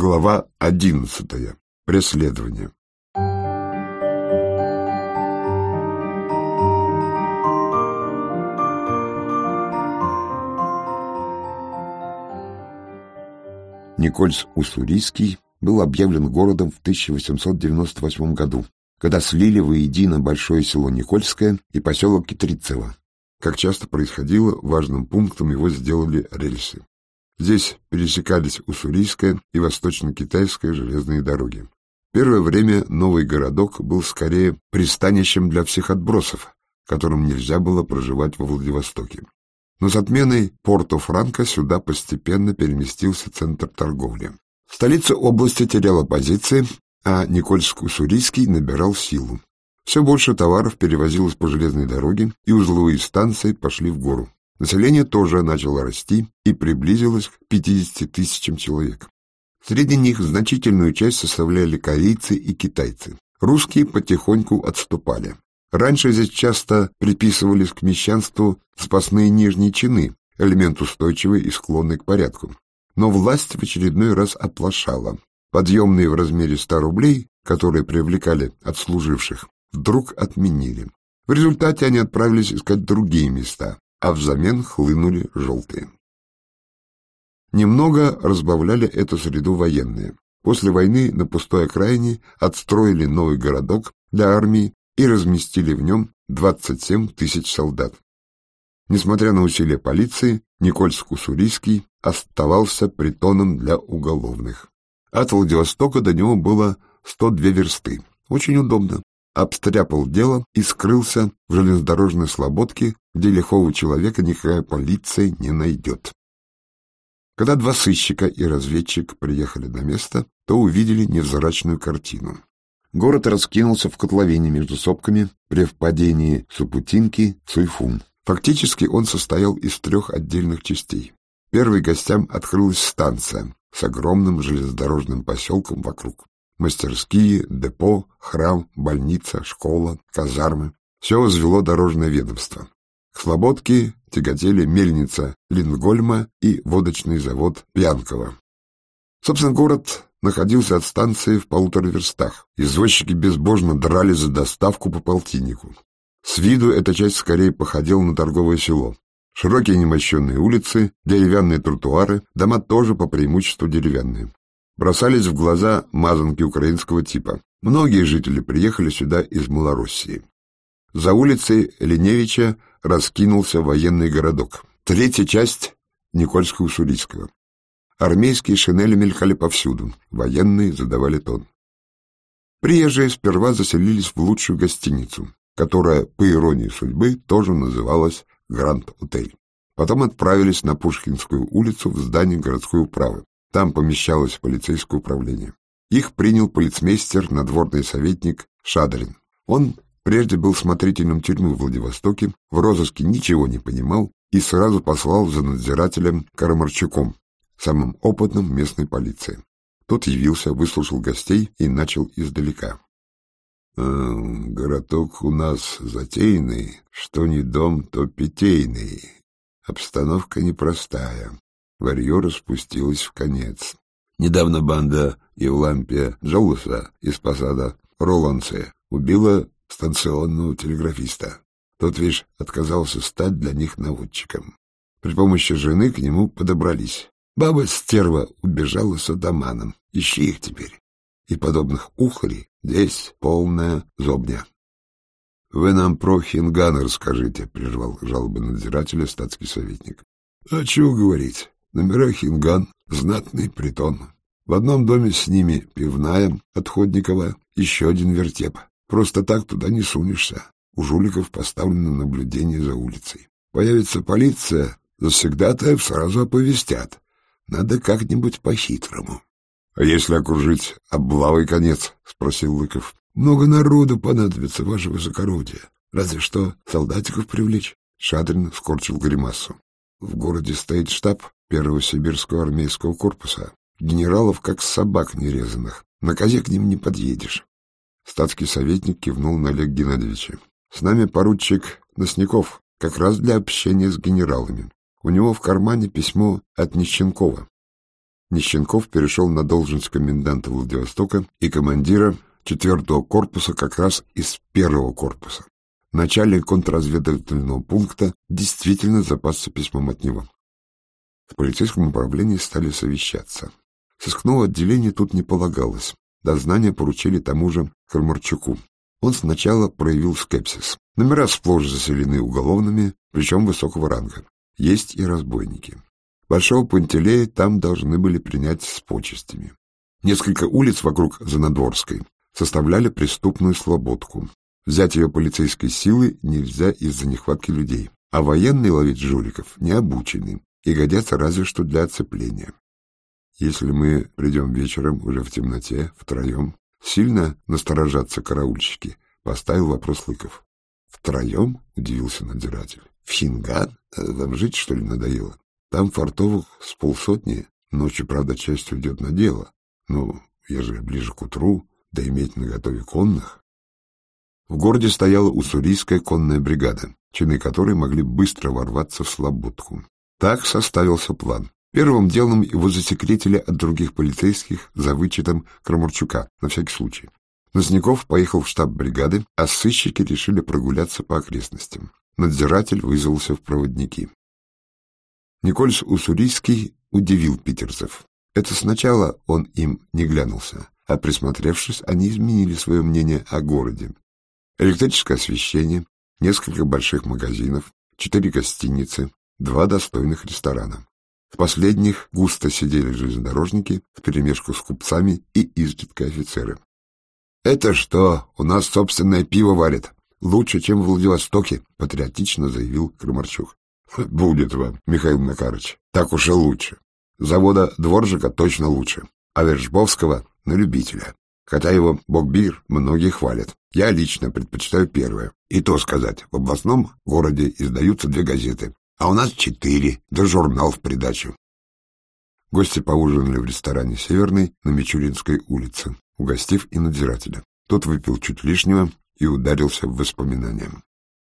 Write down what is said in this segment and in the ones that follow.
Глава одиннадцатая. Преследование. Никольс Уссурийский был объявлен городом в 1898 году, когда слили воедино большое село Никольское и поселок Китрицево. Как часто происходило, важным пунктом его сделали рельсы. Здесь пересекались Уссурийская и Восточно-Китайская железные дороги. Первое время новый городок был скорее пристанищем для всех отбросов, которым нельзя было проживать во Владивостоке. Но с отменой Порто-Франко сюда постепенно переместился центр торговли. Столица области теряла позиции, а Никольск-Уссурийский набирал силу. Все больше товаров перевозилось по железной дороге, и узловые станции пошли в гору. Население тоже начало расти и приблизилось к 50 тысячам человек. Среди них значительную часть составляли корейцы и китайцы. Русские потихоньку отступали. Раньше здесь часто приписывались к мещанству спасные нижние чины, элемент устойчивый и склонный к порядку. Но власть в очередной раз оплошала. Подъемные в размере 100 рублей, которые привлекали отслуживших, вдруг отменили. В результате они отправились искать другие места, а взамен хлынули желтые. Немного разбавляли эту среду военные. После войны на пустой окраине отстроили новый городок для армии и разместили в нем 27 тысяч солдат. Несмотря на усилия полиции, Никольск-Уссурийский оставался притоном для уголовных. От Владивостока до него было 102 версты. Очень удобно обстряпал дело и скрылся в железнодорожной слободке, где лихого человека никакая полиция не найдет. Когда два сыщика и разведчик приехали на место, то увидели невзрачную картину. Город раскинулся в котловине между сопками при впадении Супутинки в Суйфун. Фактически он состоял из трех отдельных частей. Первой гостям открылась станция с огромным железнодорожным поселком вокруг. Мастерские, депо, храм, больница, школа, казармы. Все возвело дорожное ведомство. К Слободке тяготели мельница Лингольма и водочный завод Пьянкова. Собственно, город находился от станции в полутора верстах. Извозчики безбожно драли за доставку по полтиннику. С виду эта часть скорее походила на торговое село. Широкие немощенные улицы, деревянные тротуары, дома тоже по преимуществу деревянные бросались в глаза мазанки украинского типа. Многие жители приехали сюда из Малороссии. За улицей Леневича раскинулся военный городок. Третья часть Никольско-Уссурийского. Армейские шинели мелькали повсюду, военные задавали тон. Приезжие сперва заселились в лучшую гостиницу, которая, по иронии судьбы, тоже называлась Гранд-Отель. Потом отправились на Пушкинскую улицу в здание городской управы. Там помещалось полицейское управление. Их принял полицмейстер, надворный советник Шадрин. Он прежде был смотрителем тюрьмы в Владивостоке, в розыске ничего не понимал и сразу послал за надзирателем Карамарчуком, самым опытным местной полиции. Тот явился, выслушал гостей и начал издалека. «Э, «Городок у нас затейный, что не дом, то питейный. Обстановка непростая. Варье распустилось в конец. Недавно банда Евлампия Джоуса из посада Ролансе убила станционного телеграфиста. Тот, видишь, отказался стать для них наводчиком. При помощи жены к нему подобрались. Баба-стерва убежала с атаманом. Ищи их теперь. И подобных ухарей здесь полная зобня. — Вы нам про Хингана расскажите, — прервал жалобы надзирателя статский советник. — А чего говорить? Номера Хинган, знатный притон. В одном доме с ними пивная, отходниковая, еще один вертеп. Просто так туда не сунешься. У жуликов поставлено наблюдение за улицей. Появится полиция, завсегда-то сразу оповестят. Надо как-нибудь по-хитрому. — А если окружить облавой конец? — спросил Лыков. — Много народу понадобится, ваше высокородие. Разве что солдатиков привлечь. Шадрин скорчил гримасу. В городе стоит штаб, первого сибирского армейского корпуса. Генералов как собак нерезанных. На козе к ним не подъедешь. Статский советник кивнул на Олег Геннадьевича. С нами поручик Носников, как раз для общения с генералами. У него в кармане письмо от Нищенкова. Нищенков перешел на должность коменданта Владивостока и командира четвертого корпуса как раз из первого корпуса. Начальник контрразведывательного пункта действительно запасся письмом от него. В полицейском управлении стали совещаться. Сыскного отделения тут не полагалось. Дознание поручили тому же Кармарчуку. Он сначала проявил скепсис. Номера сплошь заселены уголовными, причем высокого ранга. Есть и разбойники. Большого Пантелея там должны были принять с почестями. Несколько улиц вокруг Занадворской составляли преступную слободку. Взять ее полицейской силы нельзя из-за нехватки людей, а военные ловить жуликов не обучены и годятся разве что для оцепления. Если мы придем вечером уже в темноте, втроем, сильно насторожатся караульщики, поставил вопрос Лыков. Втроем? — удивился надзиратель. В Хинган? Вам жить, что ли, надоело? Там фартовых с полсотни, ночью, правда, часть уйдет на дело. Ну, ежели ближе к утру, да иметь наготове конных. В городе стояла уссурийская конная бригада, чины которой могли быстро ворваться в Слободку. Так составился план. Первым делом его засекретили от других полицейских за вычетом Крамурчука, на всякий случай. Носняков поехал в штаб бригады, а сыщики решили прогуляться по окрестностям. Надзиратель вызвался в проводники. Никольс Уссурийский удивил питерцев. Это сначала он им не глянулся, а присмотревшись, они изменили свое мнение о городе. Электрическое освещение, несколько больших магазинов, четыре гостиницы, два достойных ресторана. В последних густо сидели железнодорожники вперемешку с купцами и изредка офицеры. «Это что, у нас собственное пиво варят? Лучше, чем в Владивостоке», — патриотично заявил Крамарчук. «Будет вам, Михаил Макарыч, так уж и лучше. Завода Дворжика точно лучше, а Вержбовского — на любителя. Хотя его бокбир многие хвалят. Я лично предпочитаю первое. И то сказать, в областном городе издаются две газеты, а у нас четыре, да журнал в придачу. Гости поужинали в ресторане «Северный» на Мичуринской улице, угостив и надзирателя. Тот выпил чуть лишнего и ударился в воспоминания.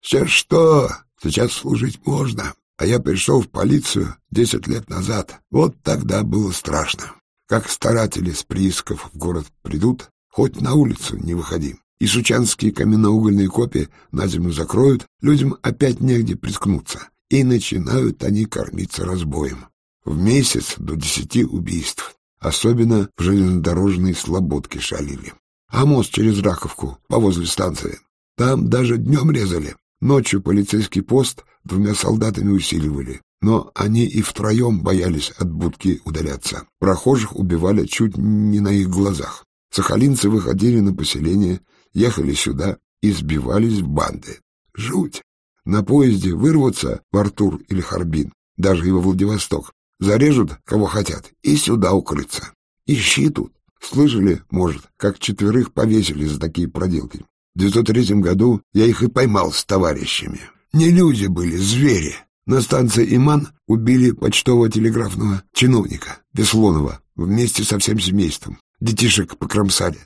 «Сейчас что? Сейчас служить можно. А я пришел в полицию десять лет назад. Вот тогда было страшно. Как старатели с приисков в город придут, хоть на улицу не выходи. И сучанские каменноугольные копии на зиму закроют, людям опять негде приткнуться. И начинают они кормиться разбоем. В месяц до десяти убийств. Особенно в железнодорожной слободке шалили. А мост через Раковку, повозле станции. Там даже днем резали. Ночью полицейский пост двумя солдатами усиливали но они и втроем боялись от будки удаляться. Прохожих убивали чуть не на их глазах. Сахалинцы выходили на поселение, ехали сюда и сбивались в банды. Жуть! На поезде вырваться в Артур или Харбин, даже и во Владивосток, зарежут, кого хотят, и сюда укрыться. Ищи тут. Слышали, может, как четверых повесили за такие проделки. В 903 году я их и поймал с товарищами. Не люди были, звери. На станции Иман убили почтового телеграфного чиновника Веслонова вместе со всем семейством. Детишек покромсали.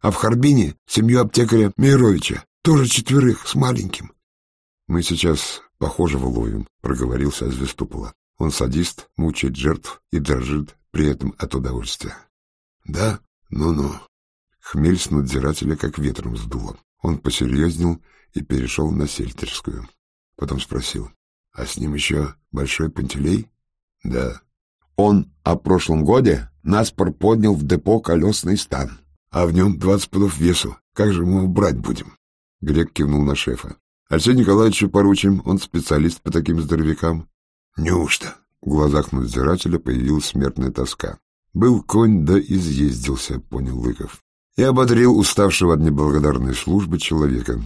А в Харбине семью аптекаря Мейровича, тоже четверых, с маленьким. — Мы сейчас похожего ловим, — проговорился Звездупола. Он садист, мучает жертв и дрожит при этом от удовольствия. — Да? Ну-ну. Хмель с надзирателя как ветром сдуло. Он посерьезнел и перешел на сельтерскую. Потом спросил. А с ним еще Большой Пантелей? Да. Он о прошлом годе наспор поднял в депо колесный стан, а в нем двадцать пудов весу. Как же мы его брать будем? Грек кивнул на шефа. Алексею Николаевичу поручим, он специалист по таким здоровякам. Неужто? В глазах надзирателя появилась смертная тоска. Был конь, да изъездился, понял Лыков. И ободрил уставшего от неблагодарной службы человека.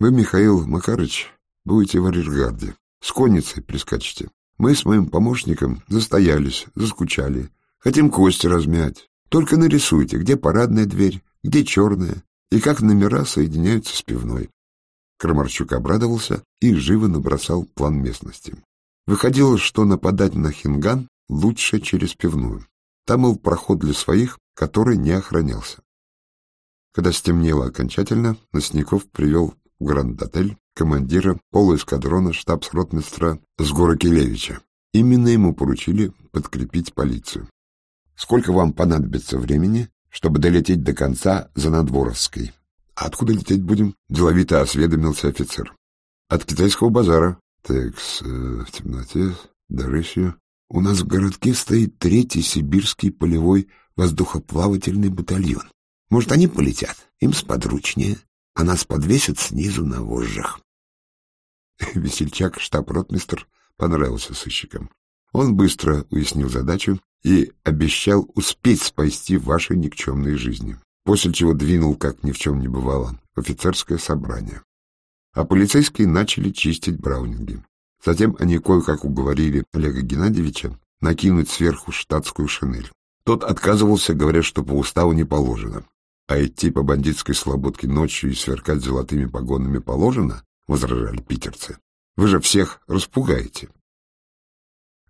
Вы, Михаил Макарыч, будете в арьергарде. С конницей прискачете. Мы с моим помощником застоялись, заскучали. Хотим кости размять. Только нарисуйте, где парадная дверь, где черная, и как номера соединяются с пивной. Крамарчук обрадовался и живо набросал план местности. Выходило, что нападать на Хинган лучше через пивную. Там был проход для своих, который не охранялся. Когда стемнело окончательно, Носников привел в Гранд-отель командира полуэскадрона штабс-ротмистра Сгора Келевича. Именно ему поручили подкрепить полицию. сколько вам понадобится времени, чтобы долететь до конца за Надворовской? А откуда лететь будем? Деловито осведомился офицер. От китайского базара. Так, с, э, в темноте, до рысью. У нас в городке стоит третий сибирский полевой воздухоплавательный батальон. Может, они полетят? Им сподручнее, а нас подвесят снизу на вожжах. Весельчак, штаб-ротмистр, понравился сыщикам. Он быстро уяснил задачу и обещал успеть спасти ваши никчемные жизни, после чего двинул, как ни в чем не бывало, в офицерское собрание. А полицейские начали чистить браунинги. Затем они кое-как уговорили Олега Геннадьевича накинуть сверху штатскую шинель. Тот отказывался, говоря, что по уставу не положено. А идти по бандитской слободке ночью и сверкать золотыми погонами положено, — возражали питерцы. Вы же всех распугаете.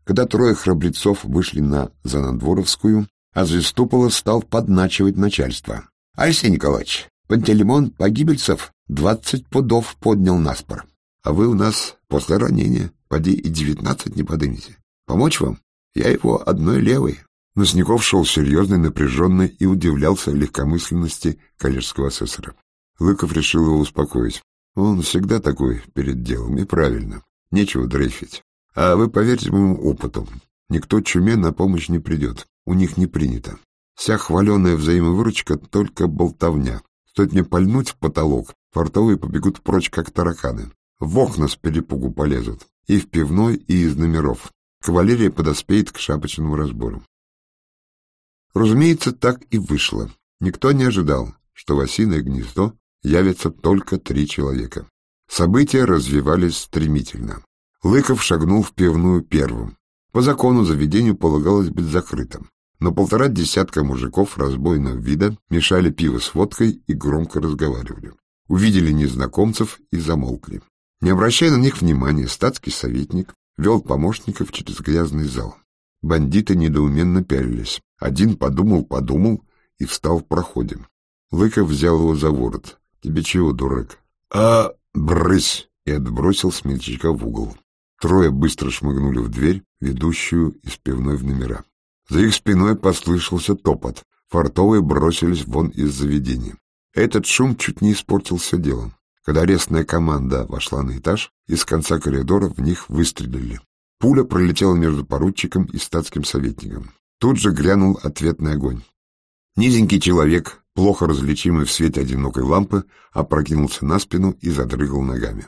Когда трое храбрецов вышли на Занадворовскую, а Звездупола стал подначивать начальство. — Алексей Николаевич, Пантелеймон погибельцев двадцать пудов поднял наспор, а вы у нас после ранения, поди и девятнадцать не подымете. Помочь вам? Я его одной левой. Носняков шел серьезный, напряженный и удивлялся легкомысленности коллежского асессора. Лыков решил его успокоить. Он всегда такой перед делом, и правильно. Нечего дрейфить. А вы поверьте моему опыту, никто чуме на помощь не придет. У них не принято. Вся хваленая взаимовыручка — только болтовня. Стоит мне пальнуть в потолок, фартовые побегут прочь, как тараканы. В окна с перепугу полезут. И в пивной, и из номеров. Кавалерия подоспеет к шапочному разбору. Разумеется, так и вышло. Никто не ожидал, что в осиное гнездо явятся только три человека. События развивались стремительно. Лыков шагнул в пивную первым. По закону заведению полагалось быть закрытым, но полтора десятка мужиков разбойного вида мешали пиво с водкой и громко разговаривали. Увидели незнакомцев и замолкли. Не обращая на них внимания, статский советник вел помощников через грязный зал. Бандиты недоуменно пялились. Один подумал-подумал и встал в проходе. Лыков взял его за ворот. Тебе чего, дурак? А, брысь! И отбросил смельчака в угол. Трое быстро шмыгнули в дверь, ведущую из пивной в номера. За их спиной послышался топот. Фартовые бросились вон из заведения. Этот шум чуть не испортил все дело. Когда арестная команда вошла на этаж, из конца коридора в них выстрелили. Пуля пролетела между поручиком и статским советником. Тут же грянул ответный огонь. Низенький человек, плохо различимый в свете одинокой лампы, опрокинулся на спину и задрыгал ногами.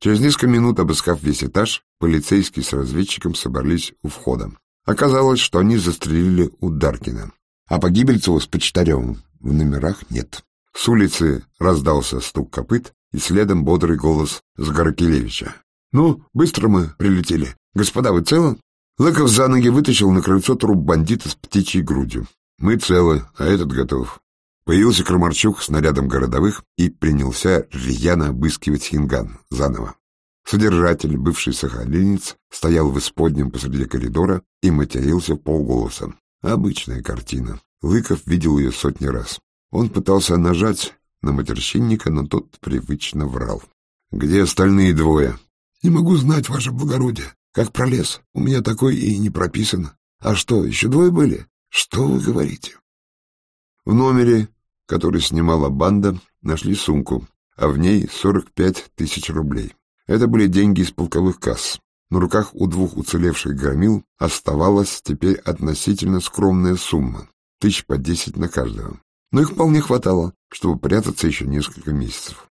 Через несколько минут, обыскав весь этаж, полицейские с разведчиком собрались у входа. Оказалось, что они застрелили у Даркина, а Погибельцева с Почтаревым в номерах нет. С улицы раздался стук копыт и следом бодрый голос Сгаркелевича. «Ну, быстро мы прилетели. Господа, вы целы?» Лыков за ноги вытащил на крыльцо труп бандита с птичьей грудью. «Мы целы, а этот готов. Появился Крамарчук с нарядом городовых и принялся рьяно обыскивать Хинган заново. Содержатель, бывший сахалинец, стоял в исподнем посреди коридора и матерился полголоса. Обычная картина. Лыков видел ее сотни раз. Он пытался нажать на матерщинника, но тот привычно врал. «Где остальные двое?» «Не могу знать, ваше благородие. Как пролез. У меня такой и не прописано. А что, еще двое были? Что вы говорите?» В номере, который снимала банда, нашли сумку, а в ней 45 тысяч рублей. Это были деньги из полковых касс. На руках у двух уцелевших громил оставалась теперь относительно скромная сумма, тысяч по десять на каждого. Но их вполне хватало, чтобы прятаться еще несколько месяцев.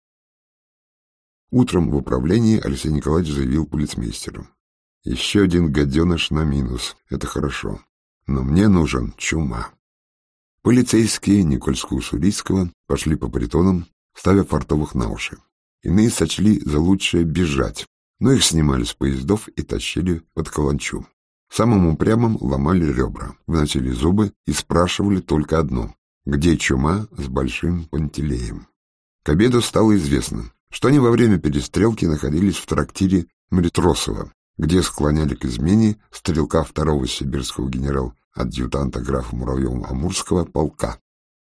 Утром в управлении Алексей Николаевич заявил полицмейстеру. «Еще один гаденыш на минус. Это хорошо. Но мне нужен чума». Полицейские Никольского-Шурийского пошли по притонам, ставя фартовых на уши. Иные сочли за лучшее бежать, но их снимали с поездов и тащили под каланчу. Самым упрямым ломали ребра, выносили зубы и спрашивали только одно — где чума с большим пантелеем. К обеду стало известно, что они во время перестрелки находились в трактире Мритросова, где склоняли к измене стрелка второго сибирского генерал адъютанта графа Муравьева-Амурского полка.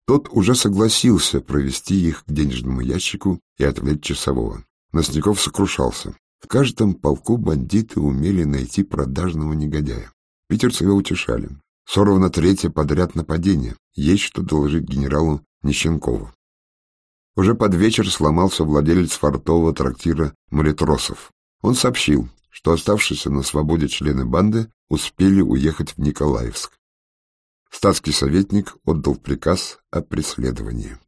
Тот уже согласился провести их к денежному ящику и отвлечь часового. Носняков сокрушался. В каждом полку бандиты умели найти продажного негодяя. Питерцы его утешали. Сорвано третье подряд нападение. Есть что доложить генералу Нищенкову. Уже под вечер сломался владелец фортового трактира Малитросов. Он сообщил, что оставшиеся на свободе члены банды успели уехать в Николаевск. Статский советник отдал приказ о преследовании.